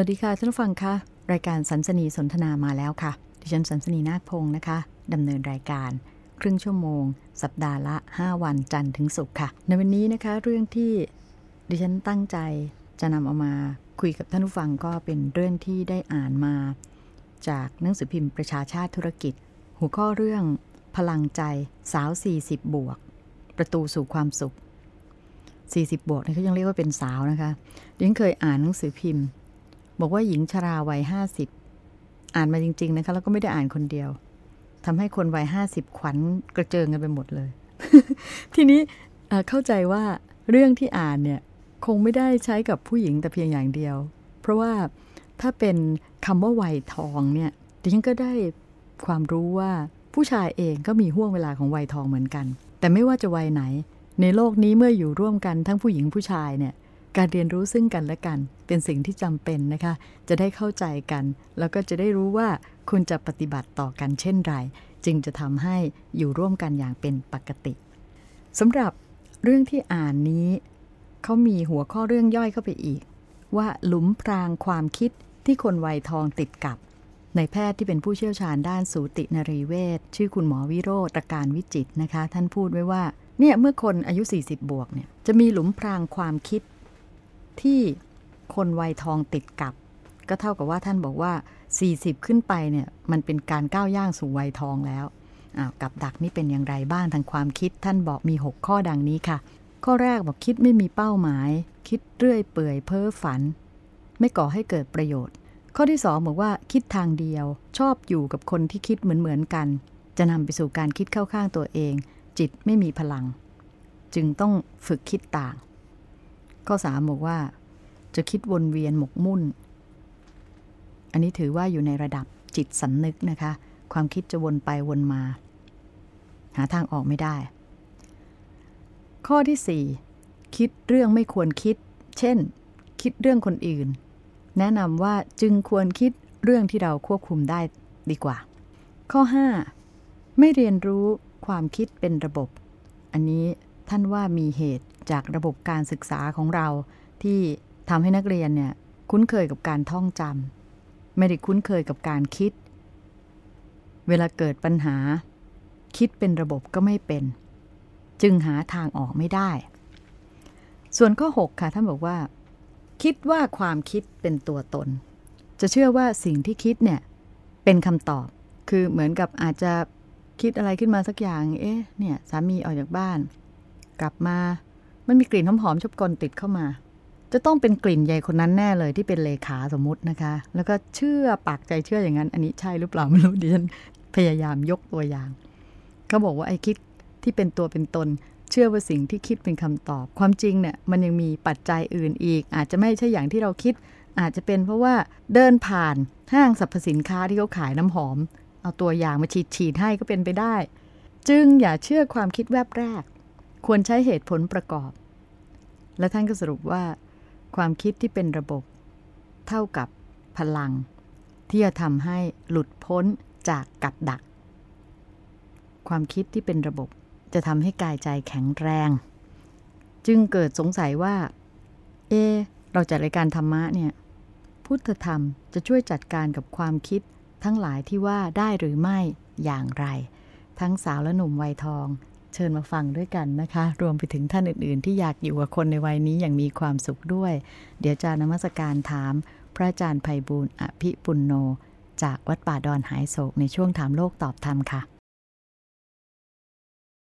วัสดีค่ะท่านผู้ฟังคะรายการสันสนีสนทนามาแล้วค่ะ ดิฉันสันสนีนาคพงศ์นะคะดำเนินรายการ ครึ่งชั่วโมง สัปดาห์ละ 5 วันจันทร์ถึงศุกร์ค่ะ ในวันนี้นะคะเรื่องที่ดิฉันตั้งใจจะนำเอามาคุยกับท่านผู้ฟังก็เป็นเรื่องที่ได้อ่านมา จากหนังสือพิมพ์ประชาชาติธุรกิจ หัวข้อเรื่อง พลังใจสาว 40 บวก ประตูสู่ความสุข 40 บวกนี่เขายังเรียกว่าเป็นสาวนะคะดิฉันเคยอ่านหนังสือพิมพ์ บอกว่าหญิงชราวัยห้าสิบอ่านมาจริง ๆ นะคะ แล้วก็ไม่ได้อ่านคนเดียวทำให้คนวัยห้าสิบขวัญกระเจิงกันไปหมดเลย ทีนี้เข้าใจว่าเรื่องที่อ่านเนี่ย คงไม่ได้ใช้กับผู้หญิงแต่เพียงอย่างเดียว เพราะว่าถ้าเป็นคำว่าวัยทองเนี่ยดิฉันก็ได้ความรู้ว่าผู้ชายเองก็มีห่วงเวลาของวัยทองเหมือนกัน แต่ไม่ว่าจะวัยไหน ในโลกนี้เมื่ออยู่ร่วมกันทั้งผู้หญิงผู้ชายเนี่ย การเรียนรู้ซึ่งกันและกัน เป็นสิ่งที่จำเป็นนะคะ จะได้เข้าใจกัน แล้วก็จะได้รู้ว่าคุณจะปฏิบัติต่อกันเช่นไร จึงจะทำให้อยู่ร่วมกันอย่างเป็นปกติสำหรับเรื่องที่อ่านนี้เขามีหัวข้อเรื่องย่อยเข้าไปอีก ว่าหลุมพรางความคิดที่คนวัยทองติดกับในแพทย์ที่เป็นผู้เชี่ยวชาญด้านสูตินรีเวชชื่อคุณหมอวิโรธตการวิจิตนะคะ ท่านพูดไว้ว่าเนี่ยเมื่อคนอายุ 40 บวกเนี่ยจะมีหลุมพรางความคิด ที่คนวัยทองติดกับ ก็เท่ากับว่าท่านบอกว่า 40 ขึ้นไปเนี่ยมันเป็นการก้าวย่างสู่วัยทองแล้วอ้าวกับดักนี่เป็นอย่างไรบ้างทางความคิดท่านบอกมี 6 ข้อดังนี้ค่ะ ข้อแรกบอกคิดไม่มีเป้าหมาย คิดเรื่อยเปื่อยเพ้อฝัน ไม่ก่อให้เกิดประโยชน์ ข้อที่สองบอกว่าคิดทางเดียว ชอบอยู่กับคนที่คิดเหมือนเหมือนกัน จะนำไปสู่การคิดเข้าข้างตัวเอง จิตไม่มีพลัง จึงต้องฝึกคิดต่าง ข้อสามบอกว่า จะคิดวนเวียนหมกมุ่น อันนี้ถือว่าอยู่ในระดับจิตสำนึกนะคะ ความคิดจะวนไปวนมา หาทางออกไม่ได้ ข้อที่สี่คิดเรื่องไม่ควรคิด เช่น คิดเรื่องคนอื่น แนะนำว่าจึงควรคิดเรื่องที่เราควบคุมได้ดีกว่า ข้อ 5. ไม่เรียนรู้ความคิดเป็นระบบ อันนี้ท่านว่ามีเหตุ จากระบบการศึกษาของเรา ที่ทำให้นักเรียนเนี่ยคุ้นเคยกับการท่องจำไม่ได้คุ้นเคยกับการคิด เวลาเกิดปัญหา คิดเป็นระบบก็ไม่เป็น จึงหาทางออกไม่ได้ ส่วนข้อ 6 ค่ะท่านบอกว่า คิดว่าความคิดเป็นตัวตน จะเชื่อว่าสิ่งที่คิดเนี่ยเป็นคำตอบ คือเหมือนกับอาจจะคิดอะไรขึ้นมาสักอย่าง เอ๊ะ เนี่ย สามีออกจากบ้าน กลับมา มันมีกลิ่นหอมๆชอบกลติดเข้ามา จะต้องเป็นกลิ่นใหญ่คนนั้นแน่เลยที่เป็นเลขาสมมตินะคะ แล้วก็เชื่อปากใจเชื่ออย่างนั้น อันนี้ใช่หรือเปล่าไม่รู้ดิฉันพยายามยกตัวอย่างเขาบอกว่าไอ้คิดที่เป็นตัวเป็นตน เชื่อว่าสิ่งที่คิดเป็นคำตอบ ความจริงเนี่ยมันยังมีปัจจัยอื่นอีก อาจจะไม่ใช่อย่างที่เราคิด อาจจะเป็นเพราะว่าเดินผ่านห้างสรรพสินค้าที่เขาขายน้ำหอม เอาตัวอย่างมาฉีดฉีดให้ก็เป็นไปได้ จึงอย่าเชื่อความคิดแวบแรก ควรใช้เหตุผลประกอบ และท่านก็สรุปว่า ความคิดที่เป็นระบบ เท่ากับพลัง ที่จะทำให้หลุดพ้นจากกับดัก ความคิดที่เป็นระบบจะทำให้กายใจแข็งแรง จึงเกิดสงสัยว่า เอ เราจัดรายการธรรมะเนี่ย พุทธธรรมจะช่วยจัดการกับความคิดทั้งหลายที่ว่าได้หรือไม่อย่างไร ทั้งสาวและหนุ่มวัยทอง เชิญมาฟังด้วยกันนะคะ รวมไปถึงท่านอื่น ๆ ที่อยากอยู่กับคนในวัยนี้อย่างมีความสุขด้วย เดี๋ยวจะนมัสการถาม พระอาจารย์ไพบูลอภิปุลโน จากวัดป่าดอนหายโศกในช่วงถามโลกตอบธรรมค่ะ